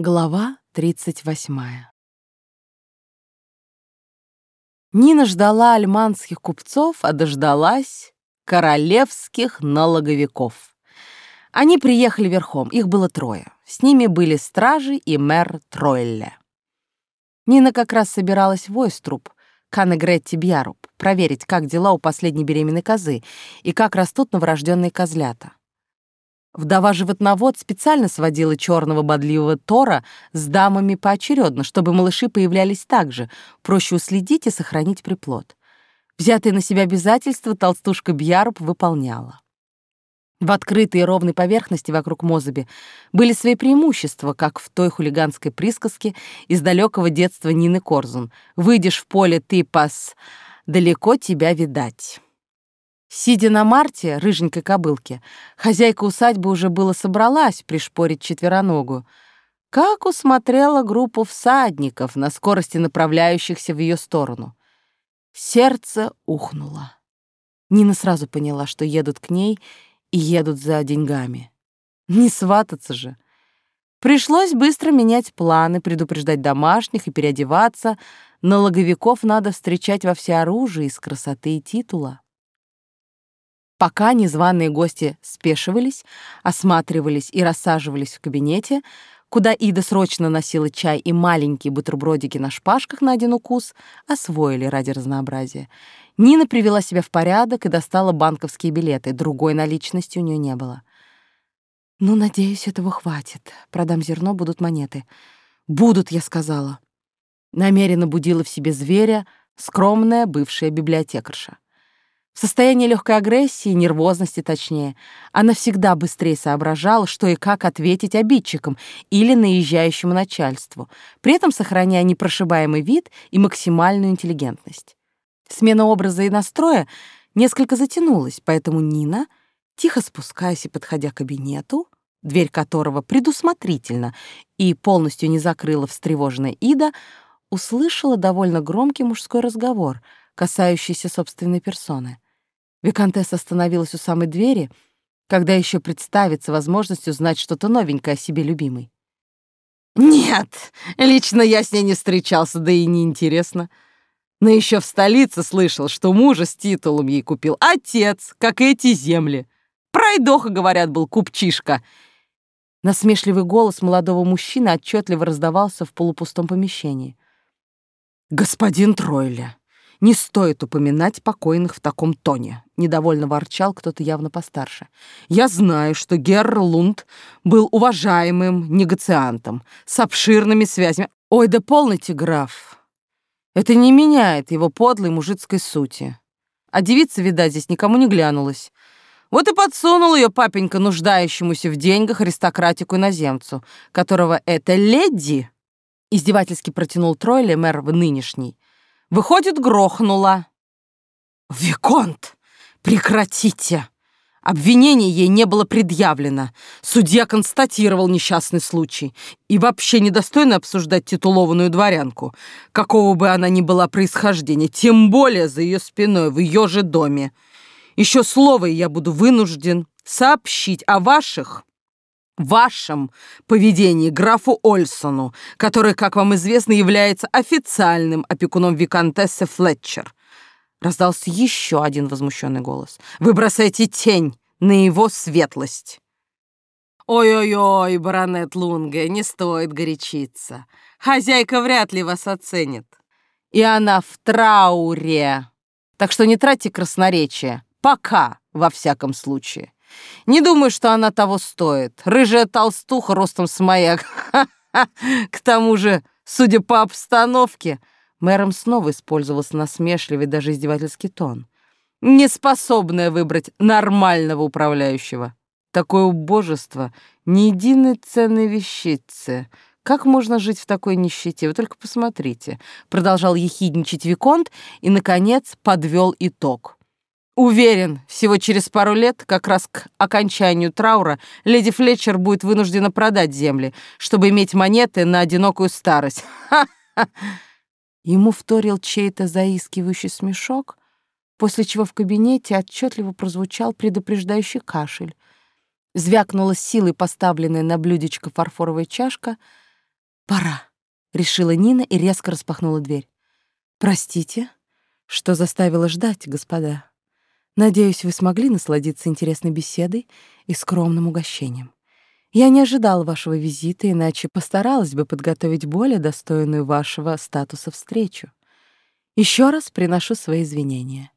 Глава 38 Нина ждала альманских купцов, а дождалась королевских налоговиков. Они приехали верхом, их было трое. С ними были стражи и мэр Тройле. Нина как раз собиралась в Ойструб, к Аннегретте Бьяруб, проверить, как дела у последней беременной козы и как растут новорожденные козлята. Вдова-животновод специально сводила черного бодливого Тора с дамами поочередно, чтобы малыши появлялись так же, проще уследить и сохранить приплод. Взятые на себя обязательства толстушка Бьяруб выполняла. В открытой и ровной поверхности вокруг Мозаби были свои преимущества, как в той хулиганской присказке из далекого детства Нины Корзун «Выйдешь в поле, ты пас, далеко тебя видать». Сидя на Марте, рыженькой кобылке, хозяйка усадьбы уже было собралась пришпорить четвероногую, как усмотрела группу всадников на скорости направляющихся в ее сторону. Сердце ухнуло. Нина сразу поняла, что едут к ней и едут за деньгами. Не свататься же. Пришлось быстро менять планы, предупреждать домашних и переодеваться. Налоговиков надо встречать во всеоружии из красоты и титула. Пока незваные гости спешивались, осматривались и рассаживались в кабинете, куда Ида срочно носила чай и маленькие бутербродики на шпажках на один укус, освоили ради разнообразия. Нина привела себя в порядок и достала банковские билеты, другой наличности у нее не было. «Ну, надеюсь, этого хватит. Продам зерно, будут монеты». «Будут», — я сказала. Намеренно будила в себе зверя скромная бывшая библиотекарша. В состоянии легкой агрессии, нервозности точнее, она всегда быстрее соображала, что и как ответить обидчикам или наезжающему начальству, при этом сохраняя непрошибаемый вид и максимальную интеллигентность. Смена образа и настроя несколько затянулась, поэтому Нина, тихо спускаясь и подходя к кабинету, дверь которого предусмотрительно и полностью не закрыла встревоженная Ида, услышала довольно громкий мужской разговор, касающийся собственной персоны — Викантесса остановилась у самой двери, когда еще представится возможность узнать что-то новенькое о себе любимой. «Нет, лично я с ней не встречался, да и не интересно. Но еще в столице слышал, что мужа с титулом ей купил отец, как и эти земли. Пройдоха, говорят, был купчишка». Насмешливый голос молодого мужчины отчетливо раздавался в полупустом помещении. «Господин Тройля, не стоит упоминать покойных в таком тоне, недовольно ворчал кто-то явно постарше. Я знаю, что Герр Лунд был уважаемым негациантом с обширными связями. Ой, да полноте, граф. Это не меняет его подлой мужицкой сути. А девица, видать, здесь никому не глянулась. Вот и подсунул ее папенька нуждающемуся в деньгах аристократику-иноземцу, которого эта леди издевательски протянул Тройле мэр в нынешний, Выходит, грохнула. «Виконт, прекратите!» Обвинение ей не было предъявлено. Судья констатировал несчастный случай. И вообще недостойно обсуждать титулованную дворянку, какого бы она ни была происхождения, тем более за ее спиной, в ее же доме. Еще слово, я буду вынужден сообщить о ваших вашем поведении графу Ольсону, который, как вам известно, является официальным опекуном виконтессы Флетчер. Раздался еще один возмущенный голос. Вы бросаете тень на его светлость. Ой-ой-ой, баронет Лунге, не стоит горячиться. Хозяйка вряд ли вас оценит. И она в трауре. Так что не тратьте красноречие. Пока, во всяком случае. Не думаю, что она того стоит. Рыжая толстуха ростом с маяк. К тому же, судя по обстановке, мэром снова использовался насмешливый, даже издевательский тон. Неспособная выбрать нормального управляющего. Такое убожество, ни единой ценной вещицы. Как можно жить в такой нищете? Вы только посмотрите. Продолжал ехидничать Виконт и, наконец, подвел итог. Уверен, всего через пару лет, как раз к окончанию траура, леди Флетчер будет вынуждена продать земли, чтобы иметь монеты на одинокую старость. Ему вторил чей-то заискивающий смешок, после чего в кабинете отчетливо прозвучал предупреждающий кашель. Звякнула силой поставленная на блюдечко фарфоровая чашка, «Пора», — решила Нина и резко распахнула дверь. «Простите, что заставила ждать, господа. Надеюсь, вы смогли насладиться интересной беседой и скромным угощением. Я не ожидала вашего визита, иначе постаралась бы подготовить более достойную вашего статуса встречу. Еще раз приношу свои извинения.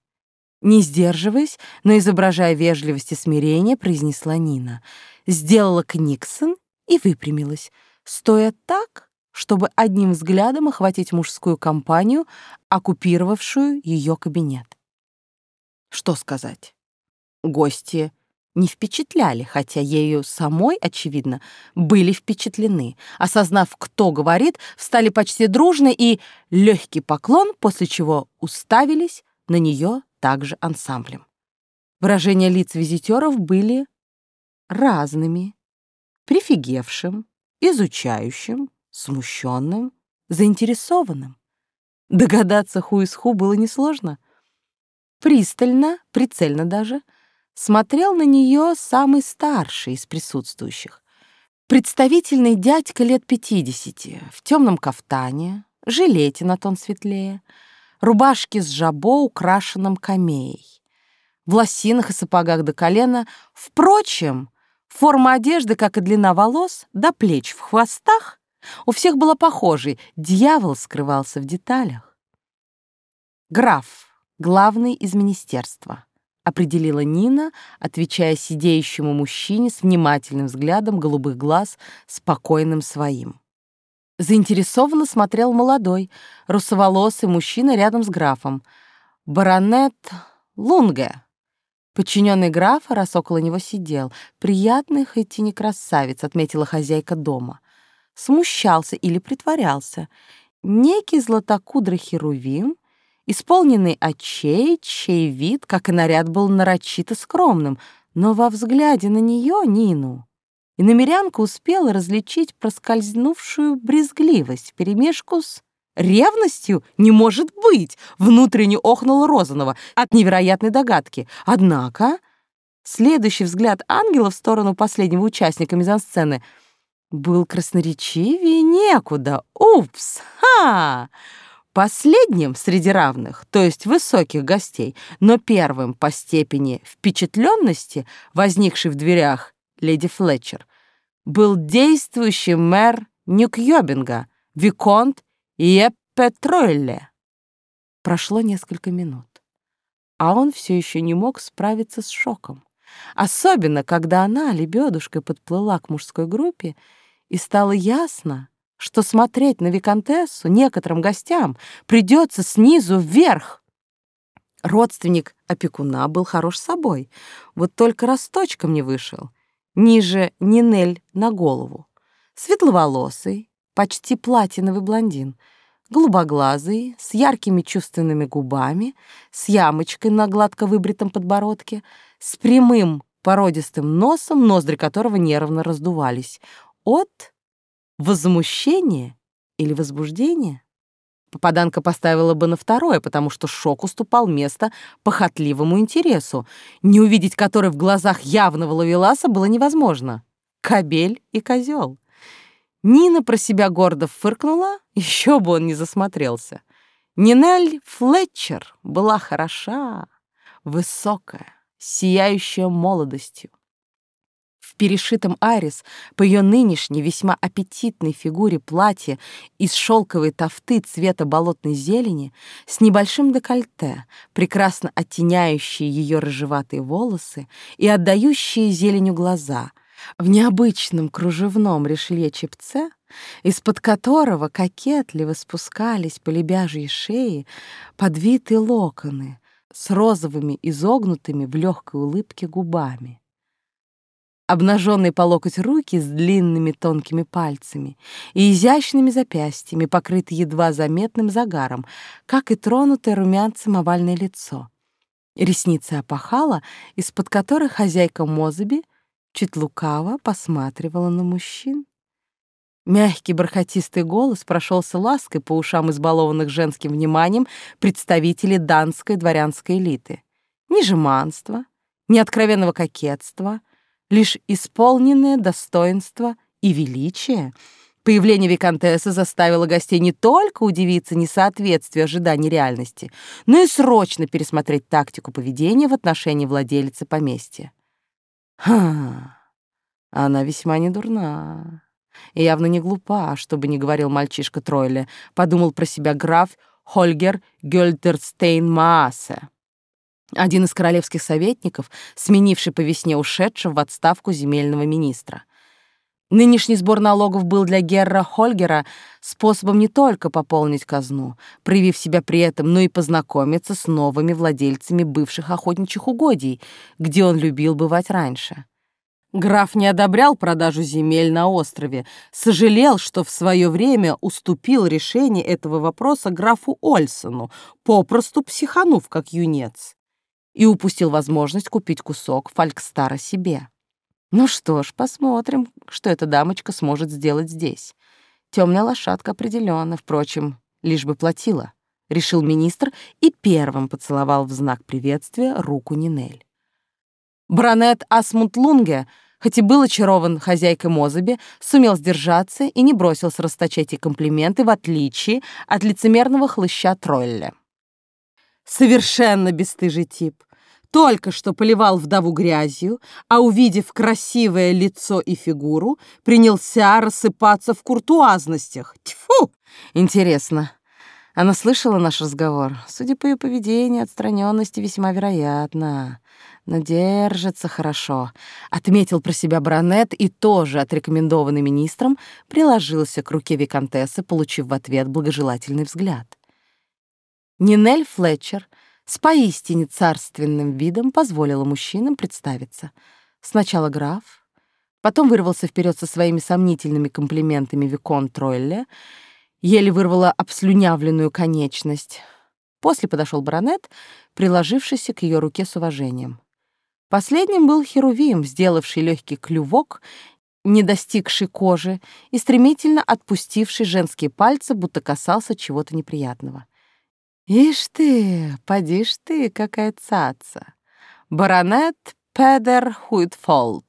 Не сдерживаясь, но изображая вежливость и смирение, произнесла Нина. Сделала книксон и выпрямилась, стоя так, чтобы одним взглядом охватить мужскую компанию, оккупировавшую ее кабинет. Что сказать? Гости не впечатляли, хотя ею самой, очевидно, были впечатлены. Осознав, кто говорит, встали почти дружно и легкий поклон, после чего уставились на нее также ансамблем. Выражения лиц визитеров были разными, прифигевшим, изучающим, смущенным, заинтересованным. Догадаться ху из ху было несложно. Пристально, прицельно даже, смотрел на нее самый старший из присутствующих. Представительный дядька лет пятидесяти, в темном кафтане, жилете на тон светлее, рубашке с жабо, украшенном камеей, в лосинах и сапогах до колена. Впрочем, форма одежды, как и длина волос, до плеч в хвостах, у всех была похожей, дьявол скрывался в деталях. Граф, главный из министерства, определила Нина, отвечая сидеющему мужчине с внимательным взглядом голубых глаз, спокойным своим. Заинтересованно смотрел молодой, русоволосый мужчина рядом с графом. Баронет Лунге. Подчиненный графа, раз около него сидел. Приятный, хоть и не красавец, отметила хозяйка дома. Смущался или притворялся. Некий златокудрый херувим, исполненный очей, чей вид, как и наряд, был нарочито скромным, но во взгляде на нее, Нину, и намерянка успела различить проскользнувшую брезгливость вперемешку с ревностью. «Не может быть!» — внутренне охнула Розанова от невероятной догадки. Однако следующий взгляд ангела в сторону последнего участника мизансцены был красноречивее некуда. «Упс! Ха!» Последним среди равных, то есть высоких гостей, но первым по степени впечатленности, возникший в дверях леди Флетчер, был действующий мэр Нюкьёбинга, Виконт Еппе Тройле. Прошло несколько минут, а он все еще не мог справиться с шоком. Особенно, когда она, лебедушкой, подплыла к мужской группе, и стало ясно, что смотреть на Викантессу некоторым гостям придется снизу вверх. Родственник опекуна был хорош собой, вот только росточком не вышел — ниже Нинель на голову. Светловолосый, почти платиновый блондин, голубоглазый, с яркими чувственными губами, с ямочкой на гладко выбритом подбородке, с прямым породистым носом, ноздри которого нервно раздувались, от возмущения или возбуждения. Попаданка поставила бы на второе, потому что шок уступал место похотливому интересу, не увидеть который в глазах явного ловеласа было невозможно. Кобель и козел. Нина про себя гордо фыркнула, еще бы он не засмотрелся. Нинель Флетчер была хороша, высокая, сияющая молодостью перешитом арис по ее нынешней весьма аппетитной фигуре платье из шелковой тофты цвета болотной зелени с небольшим декольте, прекрасно оттеняющие ее рыжеватые волосы и отдающие зеленью глаза, в необычном кружевном решелье чепце, из-под которого кокетливо спускались по лебяжьей шее подвитые локоны с розовыми изогнутыми в легкой улыбке губами обнаженные по локоть руки с длинными тонкими пальцами и изящными запястьями, покрытые едва заметным загаром, как и тронутое румянцем овальное лицо. Ресницы опахала, из-под которых хозяйка Мозаби чуть лукаво посматривала на мужчин. Мягкий бархатистый голос прошелся лаской по ушам избалованных женским вниманием представителей данской дворянской элиты. Ни жеманства, ни откровенного кокетства — лишь исполненное достоинство и величие, Появление виконтессы заставило гостей не только удивиться несоответствию ожиданий реальности, но и срочно пересмотреть тактику поведения в отношении владелицы поместья. Ха, она весьма недурна. И явно не глупа, чтобы не говорил мальчишка Тройле, подумал про себя граф Хольгер Гёльдерстейн Маасе, один из королевских советников, сменивший по весне ушедшего в отставку земельного министра. Нынешний сбор налогов был для Герра Хольгера способом не только пополнить казну, проявив себя при этом, но и познакомиться с новыми владельцами бывших охотничьих угодий, где он любил бывать раньше. Граф не одобрял продажу земель на острове, сожалел, что в свое время уступил решение этого вопроса графу Ольсону, попросту психанув как юнец, и упустил возможность купить кусок Фалькстара себе. Ну что ж, посмотрим, что эта дамочка сможет сделать здесь. Темная лошадка определенно, впрочем, лишь бы платила, решил министр и первым поцеловал в знак приветствия руку Нинель. Баронет Асмунд Лунге, хоть и был очарован хозяйкой Мозаби, сумел сдержаться и не бросился расточать ей комплименты, в отличие от лицемерного хлыща Тролля. Совершенно бесстыжий тип только что поливал вдову грязью, а, увидев красивое лицо и фигуру, принялся рассыпаться в куртуазностях. Тьфу! Интересно, она слышала наш разговор? Судя по ее поведению, отстраненности весьма вероятно. Но держится хорошо. Отметил про себя баронет и тоже, отрекомендованный министром, приложился к руке виконтессы, получив в ответ благожелательный взгляд. Нинель Флетчер — с поистине царственным видом позволила мужчинам представиться. Сначала граф, потом вырвался вперед со своими сомнительными комплиментами Викон Тройле, еле вырвала обслюнявленную конечность. После подошел баронет, приложившийся к ее руке с уважением. Последним был Херувим, сделавший легкий клювок, не достигший кожи и стремительно отпустивший женские пальцы, будто касался чего-то неприятного. Ишь ты, поди ж ты, какая цаца. Баронет Педер Хуитфолд.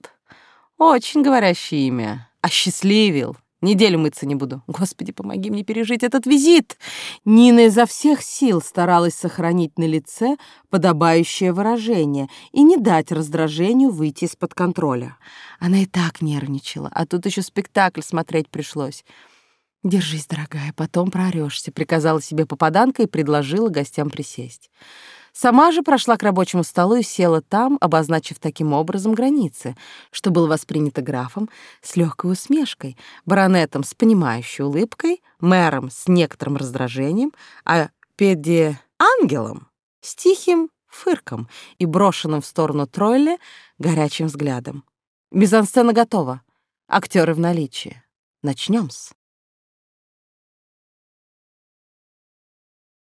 Очень говорящее имя. Осчастливил. Неделю мыться не буду. Господи, помоги мне пережить этот визит. Нина изо всех сил старалась сохранить на лице подобающее выражение и не дать раздражению выйти из-под контроля. Она и так нервничала, а тут еще спектакль смотреть пришлось. «Держись, дорогая, потом проорёшься», — приказала себе попаданка и предложила гостям присесть. Сама же прошла к рабочему столу и села там, обозначив таким образом границы, что было воспринято графом с легкой усмешкой, баронетом с понимающей улыбкой, мэром с некоторым раздражением, а педи ангелом с тихим фырком и брошенным в сторону Тройля горячим взглядом. Мизансцена готова, актеры в наличии. Начнем-с.